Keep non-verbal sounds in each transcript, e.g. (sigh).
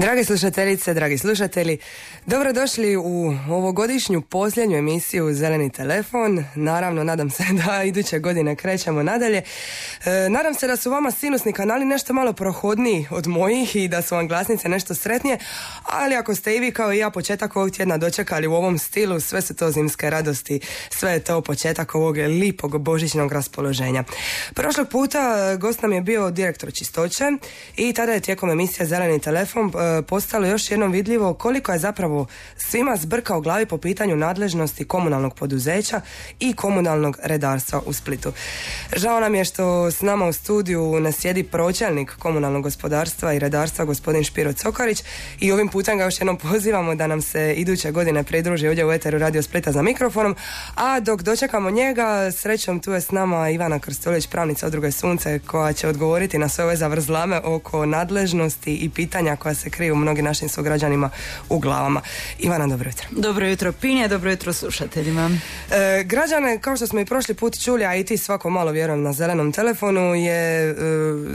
Drage slušateljice, dragi slušatelji, dobrodošli u ovogodišnju posljednju emisiju Zeleni telefon. Naravno, nadam se (laughs) da iduće godine krećemo nadalje. E, nadam se da su vama sinusni kanali nešto malo prohodniji od mojih i da su vam glasnice nešto sretnije, ali ako ste i vi kao i ja početak ovog tjedna dočekali u ovom stilu, sve su to zimske radosti, sve je to početak ovog lipog božićnog raspoloženja. Prošlog puta gost nam je bio direktor čistoće i tada je tijekom emisije Zeleni telefon e, postalo još jednom vidljivo koliko je zapravo svima zbrka u glavi po pitanju nadležnosti komunalnog poduzeća i komunalnog redarstva u Splitu. Žao nam je što s nama u studiju ne sjedi pročelnik komunalnog gospodarstva i redarstva gospodin Špiro Cokarić i ovim putem ga još jednom pozivamo da nam se iduće godine pridruži ovdje u Eteru Radio Splita za mikrofonom, a dok dočekamo njega, srećom tu je s nama Ivana Krstolić, pravnica Odruge Sunce, koja će odgovoriti na sve ove zavrzlame oko nadležnosti i pitanja koja se kriju mnogi našim sugrađanima u glavama. Ivana, dobro jutro. Dobro jutro Pinja, dobro jutro slušateljima. E, građane, kao što smo i prošli put čuli, a i ti svako malo vjerujem na zelenom telefonu, je e,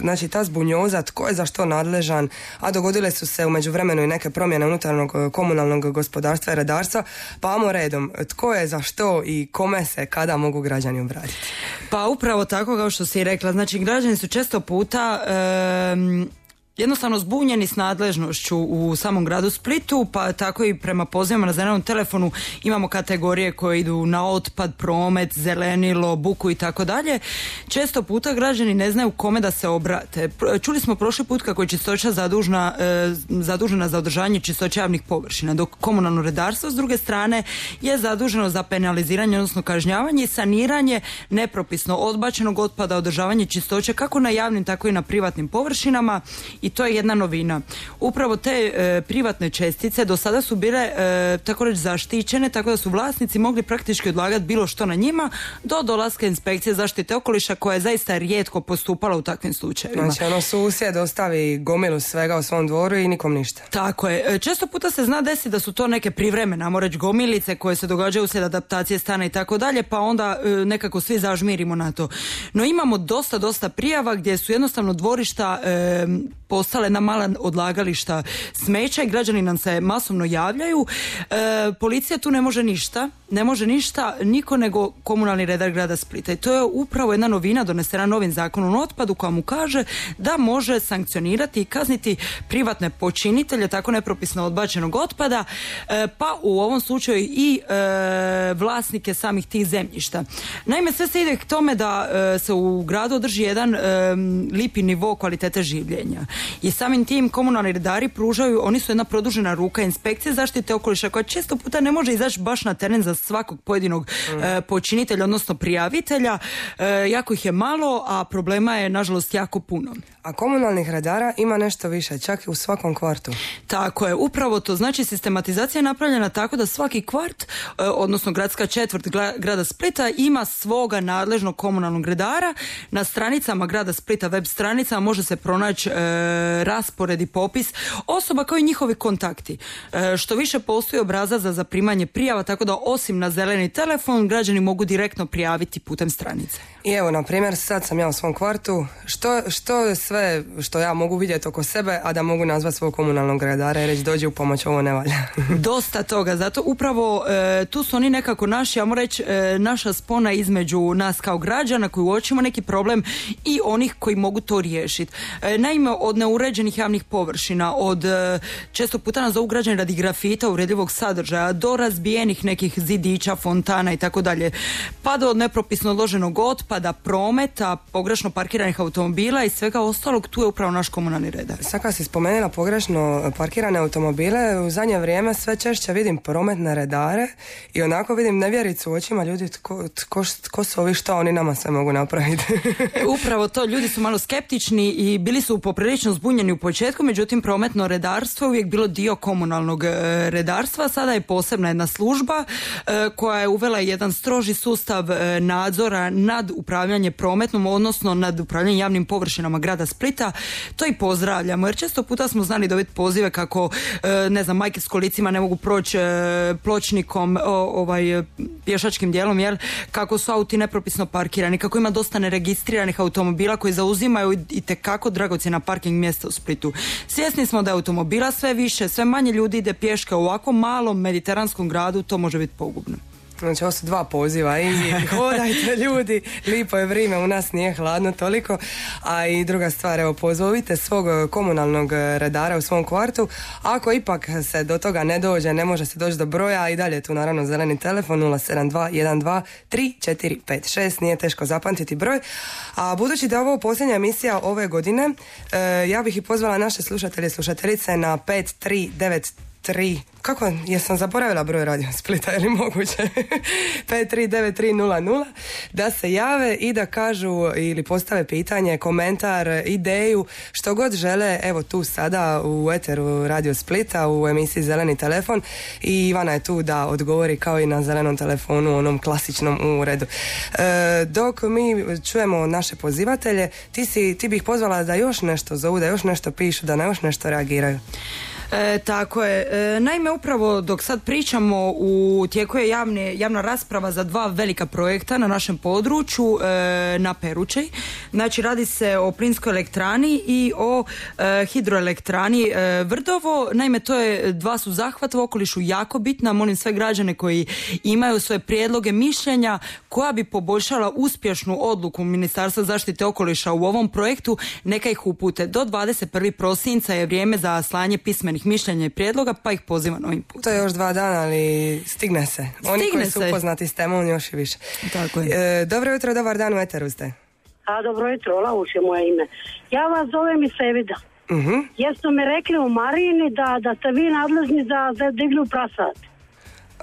znači ta zbunjoza, tko je za što nadležan, a dogodile su se u međuvremenu i neke promjene unutarnog e, komunalnog gospodarstva i redarstva, pa amo redom, tko je za što i kome se kada mogu građani obratiti? Pa upravo tako kao što si rekla, znači građani su često puta jednostavno zbunjeni s nadležnošću u samom gradu Splitu, pa tako i prema pozivama na zelenom telefonu imamo kategorije koje idu na otpad, promet, zelenilo, buku i tako dalje. Često puta građani ne znaju kome da se obrate. Čuli smo prošli put kako je čistoća zadužna, e, zadužena za održanje čistoće javnih površina, dok komunalno redarstvo s druge strane je zaduženo za penaliziranje, odnosno kažnjavanje i saniranje nepropisno odbačenog otpada, održavanje čistoće kako na javnim, tako i na privatnim površinama i to je jedna novina. Upravo te e, privatne čestice do sada su bile e, tako reći zaštićene tako da su vlasnici mogli praktički odlagati bilo što na njima do dolaska inspekcije zaštite okoliša koja je zaista rijetko postupala u takvim slučajevima. Znači ono susjed ostavi gomilu svega u svom dvoru i nikom ništa. Tako je. E, često puta se zna desiti da su to neke privremene, ajmo reći gomilice koje se događaju uslijed adaptacije stana i tako dalje, pa onda nekako svi zažmirimo na to. No imamo dosta, dosta prijava gdje su jednostavno dvorišta postale na mala odlagališta smeća i građani nam se masovno javljaju. E, policija tu ne može ništa, ne može ništa niko nego komunalni redar grada Splita i to je upravo jedna novina donesena novim zakonom o otpadu koja mu kaže da može sankcionirati i kazniti privatne počinitelje tako nepropisno odbačenog otpada e, pa u ovom slučaju i e, vlasnike samih tih zemljišta. Naime, sve se ide k tome da se u gradu održi jedan lipi nivo kvalitete življenja. I samim tim komunalni redari pružaju, oni su jedna produžena ruka inspekcije zaštite okoliša koja često puta ne može izaći baš na teren za svakog pojedinog mm. e, počinitelja, odnosno prijavitelja. E, jako ih je malo, a problema je nažalost jako puno. A komunalnih redara ima nešto više, čak i u svakom kvartu. Tako je, upravo to. Znači sistematizacija je napravljena tako da svaki kvart, e, odnosno gradska četvrt grada Splita ima svoga nadležnog komunalnog redara. Na stranicama grada Splita, web stranicama može se pronaći raspored i popis osoba kao i njihovi kontakti. E, što više postoji obraza za zaprimanje prijava, tako da osim na zeleni telefon građani mogu direktno prijaviti putem stranice. I evo, na primjer, sad sam ja u svom kvartu. Što, što sve što ja mogu vidjeti oko sebe, a da mogu nazvati svog komunalnog redara i reći dođi u pomoć, ovo ne valja. (laughs) Dosta toga, zato upravo e, tu su oni nekako naši, ja reći, e, naša spona između nas kao građana koji uočimo neki problem i onih koji mogu to riješiti. E, naime, od neuređenih javnih površina, od često puta nas zovu građani radi grafita, uredljivog sadržaja, do razbijenih nekih zidića, fontana i tako dalje, pa do nepropisno odloženog otpada, otpada, prometa, pogrešno parkiranih automobila i svega ostalog, tu je upravo naš komunalni redar. Sad kad si spomenula pogrešno parkirane automobile, u zadnje vrijeme sve češće vidim prometne redare i onako vidim nevjericu u očima ljudi tko, tko, tko su ovi što oni nama sve mogu napraviti. (laughs) upravo to, ljudi su malo skeptični i bili su poprilično prilično zbunjeni u početku, međutim prometno redarstvo je uvijek bilo dio komunalnog e, redarstva. Sada je posebna jedna služba e, koja je uvela jedan stroži sustav e, nadzora nad upravljanje prometnom, odnosno nad upravljanje javnim površinama grada Splita. To i pozdravljamo, jer često puta smo znali dobiti pozive kako, ne znam, majke s kolicima ne mogu proći pločnikom, ovaj, pješačkim dijelom, jel, kako su auti nepropisno parkirani, kako ima dosta neregistriranih automobila koji zauzimaju i tekako dragocjena parking mjesta u Splitu. Svjesni smo da je automobila sve više, sve manje ljudi ide pješke u ovako malom mediteranskom gradu, to može biti pogubno. Znači, ovo su dva poziva i hodajte ljudi, lipo je vrijeme, u nas nije hladno toliko, a i druga stvar, evo, pozovite svog komunalnog redara u svom kvartu, ako ipak se do toga ne dođe, ne može se doći do broja, i dalje tu naravno zeleni telefon 072 12 nije teško zapamtiti broj, a budući da je ovo posljednja emisija ove godine, e, ja bih i pozvala naše slušatelje i slušateljice na 5393 tri, kako, jesam zaboravila broj radio Splita, je li moguće? (laughs) 539300 da se jave i da kažu ili postave pitanje, komentar, ideju, što god žele, evo tu sada u Eteru Radio Splita u emisiji Zeleni telefon i Ivana je tu da odgovori kao i na zelenom telefonu, onom klasičnom uredu. E, dok mi čujemo naše pozivatelje, ti, si, ti bih pozvala da još nešto zovu, da još nešto pišu, da na još nešto reagiraju. E, tako je. E, naime, upravo dok sad pričamo u tijeku je javne, javna rasprava za dva velika projekta na našem području e, na Peručej. Znači radi se o plinskoj elektrani i o e, hidroelektrani e, Vrdovo. Naime, to je dva su zahvata u okolišu jako bitna. Molim sve građane koji imaju svoje prijedloge, mišljenja koja bi poboljšala uspješnu odluku Ministarstva zaštite okoliša u ovom projektu, neka ih upute. Do 21. prosinca je vrijeme za slanje pismenih mišljenja i prijedloga, pa ih pozivam ovim putem. To je još dva dana, ali stigne se. Oni koji su upoznati s temom još i više. Tako je. E, dobro jutro, dobar dan u Eteru ste. A, dobro jutro, Lauš je moje ime. Ja vas zovem iz Sevida. Uh-huh. Jer su mi rekli u Marini da, da ste vi nadležni za, za diglu prasat.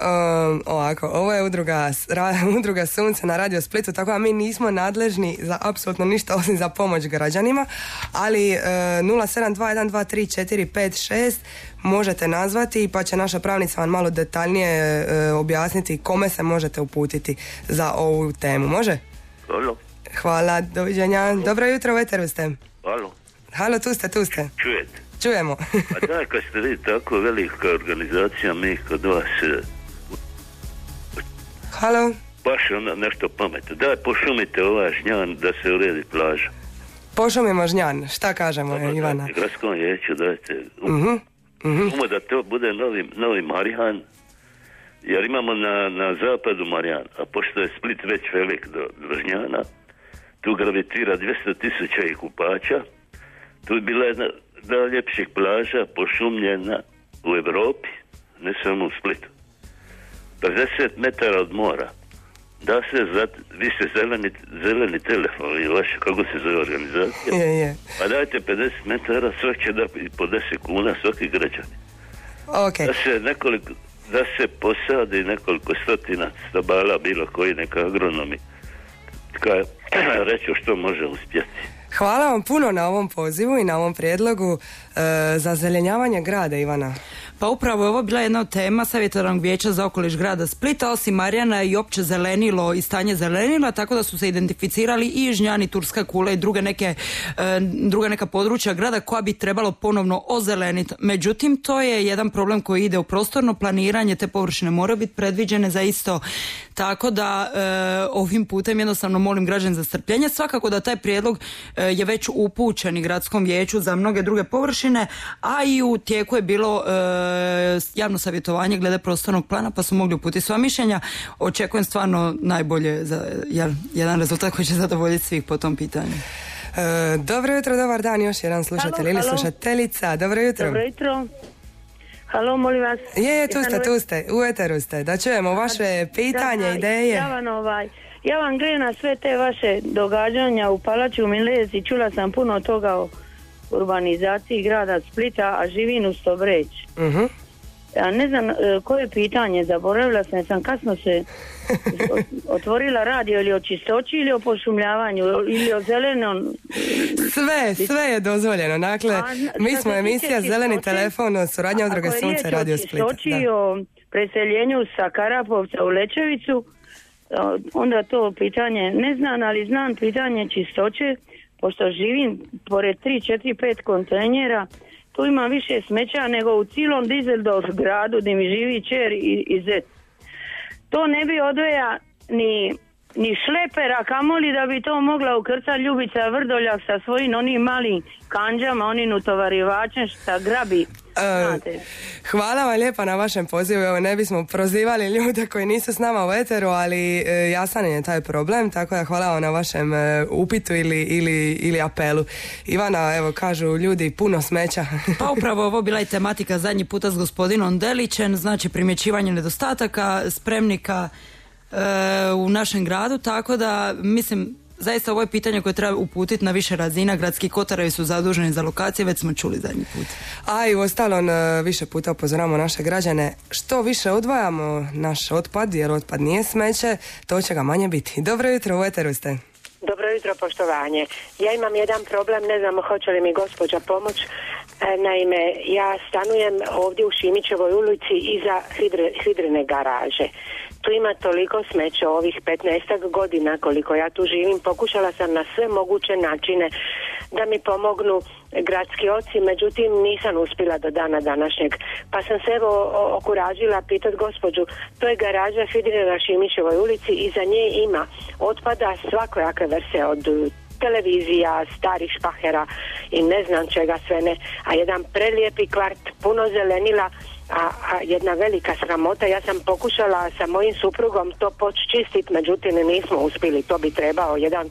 Um, ovako, ovo je udruga, ra, (laughs) udruga Sunce na Radio Splitu, tako da mi nismo nadležni za apsolutno ništa osim za pomoć građanima, ali uh, 072123456 možete nazvati pa će naša pravnica vam malo detaljnije uh, objasniti kome se možete uputiti za ovu temu. Može? Halo. Hvala, doviđenja. Dobro jutro, veteru ste. Halo. Halo, tu ste, tu ste. Čujete? Čujemo. A da, kad ste vi tako velika organizacija, mi kod vas Halo? Baš ono nešto pametno. Daj pošumite ovaj žnjan da se uredi plaža. Pošumimo žnjan, šta kažemo Dobro, Ivana? Dajte, gradskom vijeću dajte. Um, uh-huh. da to bude novi, novi Marijan, jer imamo na, na zapadu Marijan, a pošto je Split već velik do, do žnjana, tu gravitira 200 tisuća i kupača, tu je bila jedna najljepših plaža pošumljena u Europi, ne samo u Splitu. 50 metara od mora. Da se, za, vi ste zeleni, zeleni telefon i vaše, kako se zove organizacija? Je, je. Pa dajte 50 metara, svak će da po 10 kuna svaki građani. Okay. Da se nekoliko, da se posadi nekoliko stotina stabala, bilo koji neka agronomi. Ka, (clears throat) reću što može uspjeti. Hvala vam puno na ovom pozivu i na ovom prijedlogu e, za zelenjavanje grada Ivana. Pa upravo je ovo bila jedna od tema savjetodavnog vijeća za okoliš grada Splita, osim Marijana i opće zelenilo i stanje zelenila, tako da su se identificirali i Žnjani, Turska kula i druge neke, e, druga neka područja grada koja bi trebalo ponovno ozeleniti. Međutim, to je jedan problem koji ide u prostorno planiranje, te površine moraju biti predviđene za isto. Tako da e, ovim putem jednostavno molim građane za strpljenje. Svakako da taj prijedlog e, je već upućen i gradskom vijeću za mnoge druge površine, a i u tijeku je bilo javno savjetovanje glede prostornog plana pa su mogli uputiti sva mišljenja. Očekujem stvarno najbolje za jedan rezultat koji će zadovoljiti svih po tom pitanju. E, dobro jutro, dobar dan, još jedan slušatelj ili slušateljica. Dobro jutro. Dobro jutro. Halo, molim vas. Je, je, tu ste, tu ste, u eteru ste. Da čujemo vaše pitanje, ideje. Ja vam, ovaj, ja vam gledam sve te vaše događanja u Palaču u Milezi. Čula sam puno toga o urbanizaciji grada Splita, a živim u Stobreć. Uh-huh. Ja ne znam e, koje pitanje, zaboravila sam, sam kasno se (laughs) otvorila radio ili o čistoći ili o pošumljavanju ili o zelenom. Sve, sve je dozvoljeno. Dakle, mi smo emisija Zeleni telefon suradnja udruge Sunce Radio Split. Ako je o preseljenju sa Karapovca u Lečevicu, onda to pitanje ne znam, ali znam pitanje čistoće, pošto živim pored 3, 4, 5 kontejnera, tu ima više smeća nego u cijelom Dizeldorf gradu gdje mi živi čer i, i zet. To ne bi odveja ni, ni šlepera, kamoli da bi to mogla ukrca Ljubica Vrdoljak sa svojim onim malim kanđama, onim utovarivačem šta grabi E, hvala vam lijepa na vašem pozivu. Evo, ne bismo prozivali ljude koji nisu s nama u eteru, ali e, jasan je taj problem, tako da hvala vam na vašem e, upitu ili, ili, ili apelu. Ivana, evo, kažu ljudi puno smeća. (laughs) pa upravo ovo bila i tematika zadnji puta s gospodinom Delićem, znači primjećivanje nedostataka, spremnika u našem gradu, tako da mislim zaista ovo je pitanje koje treba uputiti na više razina. Gradski kotarevi su zaduženi za lokacije, već smo čuli zadnji put. A i u ostalom e, više puta upozoravamo naše građane što više odvajamo naš otpad, jer otpad nije smeće, to će ga manje biti. Dobro jutro, u Eteru ste. Dobro jutro, poštovanje. Ja imam jedan problem, ne znam hoće li mi gospođa pomoć. E, naime, ja stanujem ovdje u Šimićevoj ulici iza hidrene garaže tu ima toliko smeća ovih 15 godina koliko ja tu živim. Pokušala sam na sve moguće načine da mi pomognu gradski oci, međutim nisam uspjela do dana današnjeg. Pa sam se evo okuražila pitat gospođu, to je garaža Fidine na Šimićevoj ulici i za nje ima otpada svakojake vrste od televizija, starih špahera i ne znam čega sve ne, a jedan prelijepi kvart, puno zelenila, a, a jedna velika sramota. Ja sam pokušala sa mojim suprugom to poći čistiti, međutim nismo uspjeli. To bi trebao jedan e,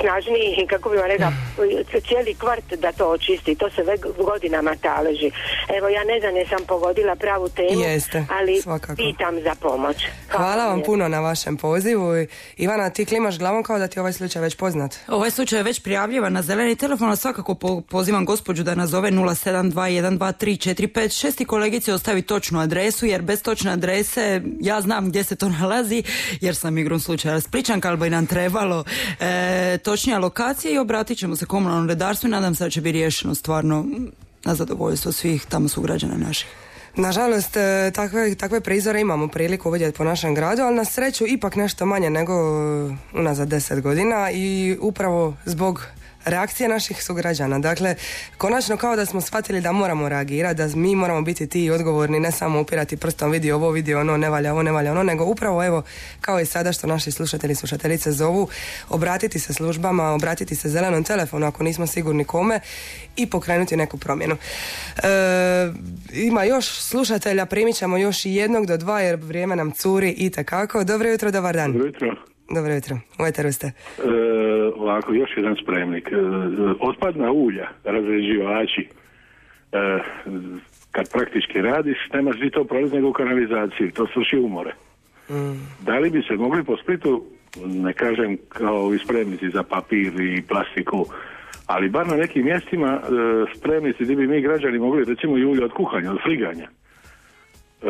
snažniji, kako bi vam rekao, (sighs) cijeli kvart da to očisti. To se već godinama taleži. Evo ja ne znam jesam pogodila pravu temu, ali pitam za pomoć. Hvala, vam puno na vašem pozivu. Ivana, ti klimaš glavom kao da ti ovaj slučaj već poznat. Ovaj slučaj je već prijavljivan na zeleni telefon, a svakako pozivam gospođu da nazove 072123456 i kolegici ostavi točnu adresu, jer bez točne adrese ja znam gdje se to (laughs) nalazi, jer sam igrom slučaja Spličanka, ali bi nam trebalo e, točnija lokacija i obratit ćemo se komunalnom redarstvu i nadam se da će biti riješeno stvarno na zadovoljstvo svih tamo su građana naših. Nažalost, e, takve, takve prizore imamo priliku vidjeti po našem gradu, ali na sreću ipak nešto manje nego unazad deset godina i upravo zbog reakcije naših sugrađana. Dakle, konačno kao da smo shvatili da moramo reagirati, da mi moramo biti ti odgovorni, ne samo upirati prstom vidi ovo, vidi ono, ne valja ovo, ne valja ono, nego upravo evo, kao i sada što naši slušatelji i slušateljice zovu, obratiti se službama, obratiti se zelenom telefonu ako nismo sigurni kome i pokrenuti neku promjenu. E, ima još slušatelja, primit ćemo još jednog do dva jer vrijeme nam curi i takako. Dobro jutro, dobar dan. Dobro jutro. Dobro jutro, u ste. E, ovako, još jedan spremnik. E, otpadna ulja, razređivači, e, kad praktički radiš, nemaš ni to prolaz nego u kanalizaciji, to svrši umore. Mm. Da li bi se mogli po Splitu, ne kažem kao ovi spremnici za papir i plastiku, ali bar na nekim mjestima e, spremnici gdje bi mi građani mogli recimo i ulje od kuhanja, od friganja. E,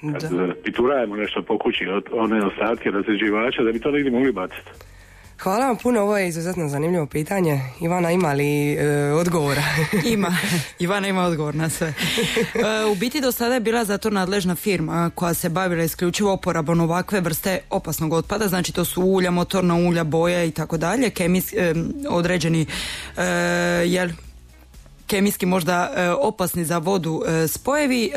kad da. piturajemo nešto po kući od one ostatke razređivača da bi to negdje mogli baciti. Hvala vam puno, ovo je izuzetno zanimljivo pitanje. Ivana, ima li e, odgovora? (laughs) ima, Ivana ima odgovor na sve. E, u biti do sada je bila za to nadležna firma koja se bavila isključivo oporabom ovakve vrste opasnog otpada, znači to su ulja, motorna ulja, boja i tako dalje, e, određeni jel, kemijski možda opasni za vodu spojevi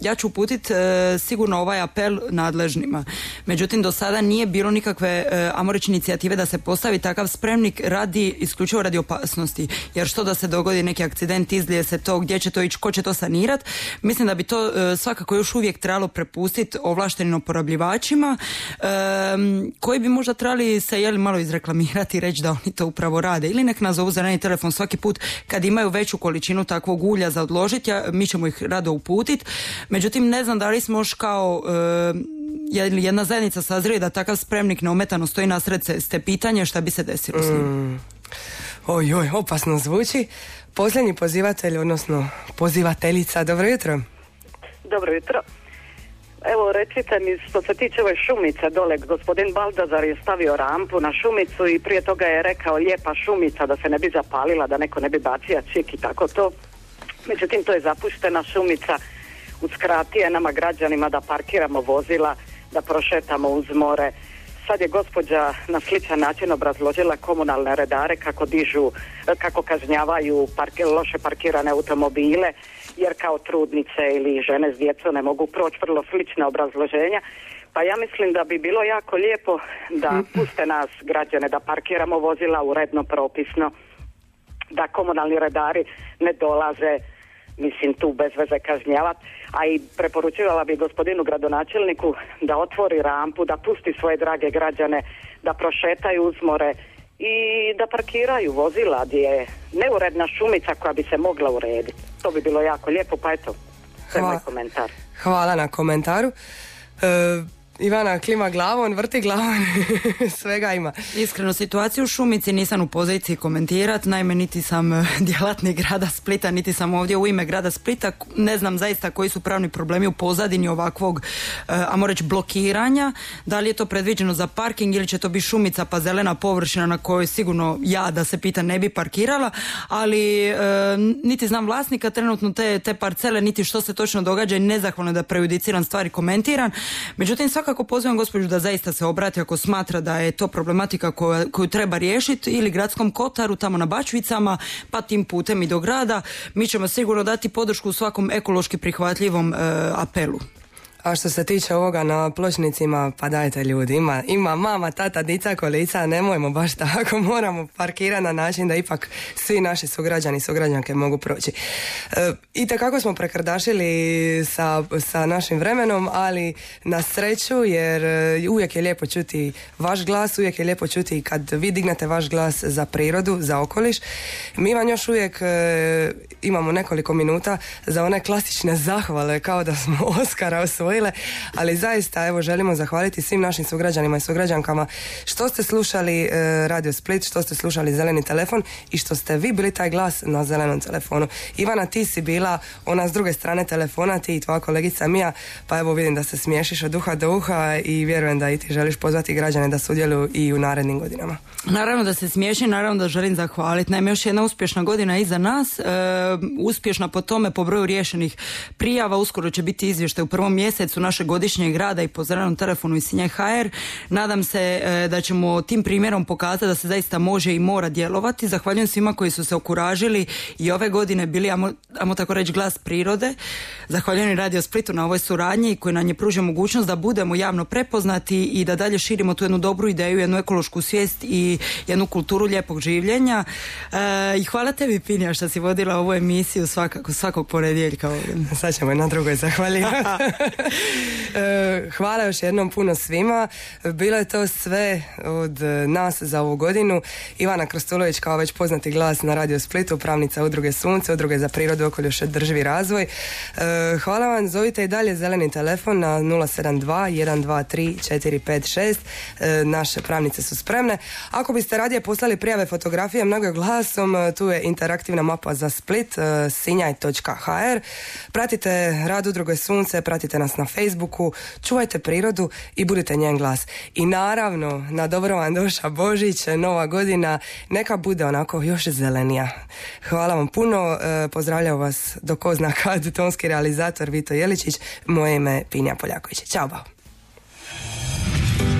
ja ću uputiti e, sigurno ovaj apel nadležnima. Međutim, do sada nije bilo nikakve e, inicijative da se postavi takav spremnik radi, isključivo radi opasnosti. Jer što da se dogodi neki akcident, izlije se to, gdje će to ići, ko će to sanirat. Mislim da bi to e, svakako još uvijek trebalo prepustiti ovlaštenim oporabljivačima koji bi možda trebali se jeli malo izreklamirati i reći da oni to upravo rade. Ili nek nazovu zeleni telefon svaki put kad imaju veću količinu takvog ulja za odložiti, mi ćemo ih rado uputiti. Međutim, ne znam da li smo još kao e, jedna zajednica sazrije da takav spremnik neometano stoji na sred ceste. Pitanje šta bi se desilo s njim. Mm. Oj, oj, opasno zvuči. Posljednji pozivatelj, odnosno pozivateljica, dobro jutro. Dobro jutro. Evo recite mi što se tiče ove šumice dole, gospodin Baldazar je stavio rampu na šumicu i prije toga je rekao lijepa šumica da se ne bi zapalila, da neko ne bi bacio čik i tako to. Međutim, to je zapuštena šumica, uskratije nama građanima da parkiramo vozila, da prošetamo uz more. Sad je gospođa na sličan način obrazložila komunalne redare kako dižu, kako kažnjavaju loše parkirane automobile jer kao trudnice ili žene s djecom ne mogu proći vrlo slične obrazloženja. Pa ja mislim da bi bilo jako lijepo da mhm. puste nas građane da parkiramo vozila uredno propisno, da komunalni redari ne dolaze mislim tu bez veze kažnjavati, a i preporučivala bi gospodinu gradonačelniku da otvori rampu, da pusti svoje drage građane, da prošetaju uzmore i da parkiraju vozila gdje je neuredna šumica koja bi se mogla urediti. To bi bilo jako lijepo, pa eto, to je moj komentar. Hvala na komentaru. E, Ivana klima glavom, vrti glavom, (laughs) svega ima. Iskreno, situaciju u Šumici nisam u poziciji komentirati, naime niti sam eh, (laughs) djelatnik grada Splita, niti sam ovdje u ime grada Splita, ne znam zaista koji su pravni problemi u pozadini ovakvog, eh, a reći blokiranja, da li je to predviđeno za parking ili će to biti Šumica pa zelena površina na kojoj sigurno ja da se pita ne bi parkirala, ali eh, niti znam vlasnika trenutno te, te parcele, niti što se točno događa i nezahvalno da prejudiciram stvari komentiram, međutim svaka svakako pozivam gospođu da zaista se obrati ako smatra da je to problematika koju treba riješiti ili gradskom kotaru tamo na Bačvicama pa tim putem i do grada. Mi ćemo sigurno dati podršku u svakom ekološki prihvatljivom e, apelu. A što se tiče ovoga na pločnicima, pa dajte ljudi, ima, ima mama, tata, dica, kolica, nemojmo baš tako, (laughs) moramo parkirati na način da ipak svi naši sugrađani i sugrađanke mogu proći. E, I kako smo prekrdašili sa, sa našim vremenom, ali na sreću, jer e, uvijek je lijepo čuti vaš glas, uvijek je lijepo čuti kad vi dignete vaš glas za prirodu, za okoliš. Mi vam još uvijek e, imamo nekoliko minuta za one klasične zahvale, kao da smo (laughs) Oskara osvojili ali zaista evo želimo zahvaliti svim našim sugrađanima i sugrađankama što ste slušali e, Radio Split, što ste slušali Zeleni telefon i što ste vi bili taj glas na zelenom telefonu. Ivana, ti si bila ona s druge strane telefona, ti i tvoja kolegica Mija, pa evo vidim da se smiješiš od uha do uha i vjerujem da i ti želiš pozvati građane da sudjeluju i u narednim godinama. Naravno da se smiješim, naravno da želim zahvaliti. Naime, još jedna uspješna godina iza nas, e, uspješna po tome, po broju riješenih prijava, uskoro će biti izvještaj u prvom mjesecu našeg godišnjeg rada i po zelenom telefonu i Sinja HR. Nadam se e, da ćemo tim primjerom pokazati da se zaista može i mora djelovati. Zahvaljujem svima koji su se okuražili i ove godine bili, amo, tako reći, glas prirode. Zahvaljujem Radio Splitu na ovoj suradnji koji nam je pružio mogućnost da budemo javno prepoznati i da dalje širimo tu jednu dobru ideju, jednu ekološku svijest i jednu kulturu lijepog življenja. E, I hvala tebi Pinja što si vodila ovu emisiju svakako, svakog ponedjeljka ovdje. (laughs) Sad ćemo na drugoj zahvaljivati. (laughs) E, hvala još jednom puno svima. Bilo je to sve od nas za ovu godinu. Ivana Krostulović kao već poznati glas na Radio Splitu, pravnica udruge Sunce, udruge za prirodu, okoliš drživi razvoj. E, hvala vam, zovite i dalje zeleni telefon na 072 123 456. Naše pravnice su spremne. Ako biste radije poslali prijave fotografije mnogo glasom, e, tu je interaktivna mapa za Split, sinjaj.hr. Pratite rad udruge Sunce, pratite nas na Facebooku, čuvajte prirodu i budite njen glas. I naravno, na dobro vam doša Božić, nova godina, neka bude onako još zelenija. Hvala vam puno, e, pozdravljam vas do ko zna kad, tonski realizator Vito Jeličić, moje ime Pinja Poljaković. Ćao, bao.